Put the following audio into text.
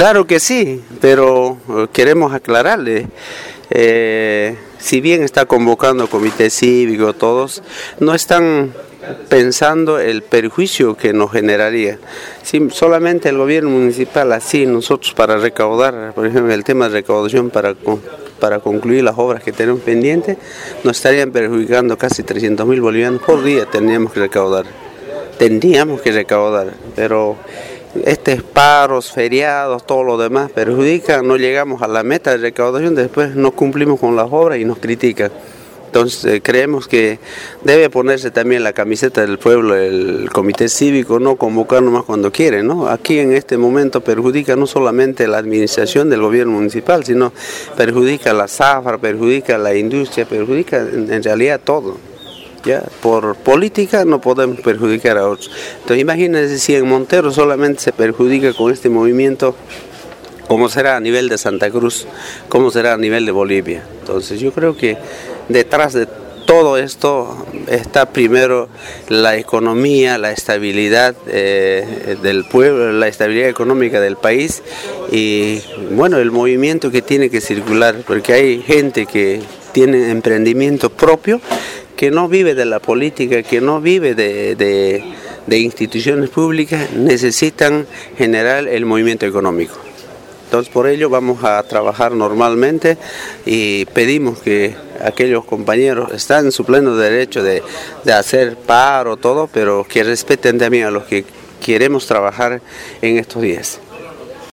Claro que sí, pero eh, queremos aclararle. Eh, si bien está convocando comité cívico, todos, no están pensando el perjuicio que nos generaría. Si solamente el gobierno municipal, así nosotros para recaudar, por ejemplo, el tema de recaudación para, para concluir las obras que tenemos pendientes, nos estarían perjudicando casi 300 mil bolivianos por día, tendríamos que recaudar. Tendríamos que recaudar, pero estos paros, feriados, todo lo demás perjudican, no llegamos a la meta de recaudación, después no cumplimos con las obras y nos critican. Entonces eh, creemos que debe ponerse también la camiseta del pueblo, el comité cívico, no convocar nomás cuando quiere, ¿no? Aquí en este momento perjudica no solamente la administración del gobierno municipal, sino perjudica la zafra, perjudica la industria, perjudica en realidad todo. Por política no podemos perjudicar a otros. Entonces imagínense si en Montero solamente se perjudica con este movimiento, ¿cómo será a nivel de Santa Cruz? ¿Cómo será a nivel de Bolivia? Entonces yo creo que detrás de todo esto está primero la economía, la estabilidad eh, del pueblo, la estabilidad económica del país y bueno, el movimiento que tiene que circular, porque hay gente que tiene emprendimiento propio que no vive de la política, que no vive de, instituciones públicas, necesitan generar el movimiento económico. Entonces por ello vamos a trabajar normalmente y pedimos que aquellos compañeros están en su pleno derecho de, de, hacer paro, todo, pero que respeten también a los que queremos trabajar en estos días.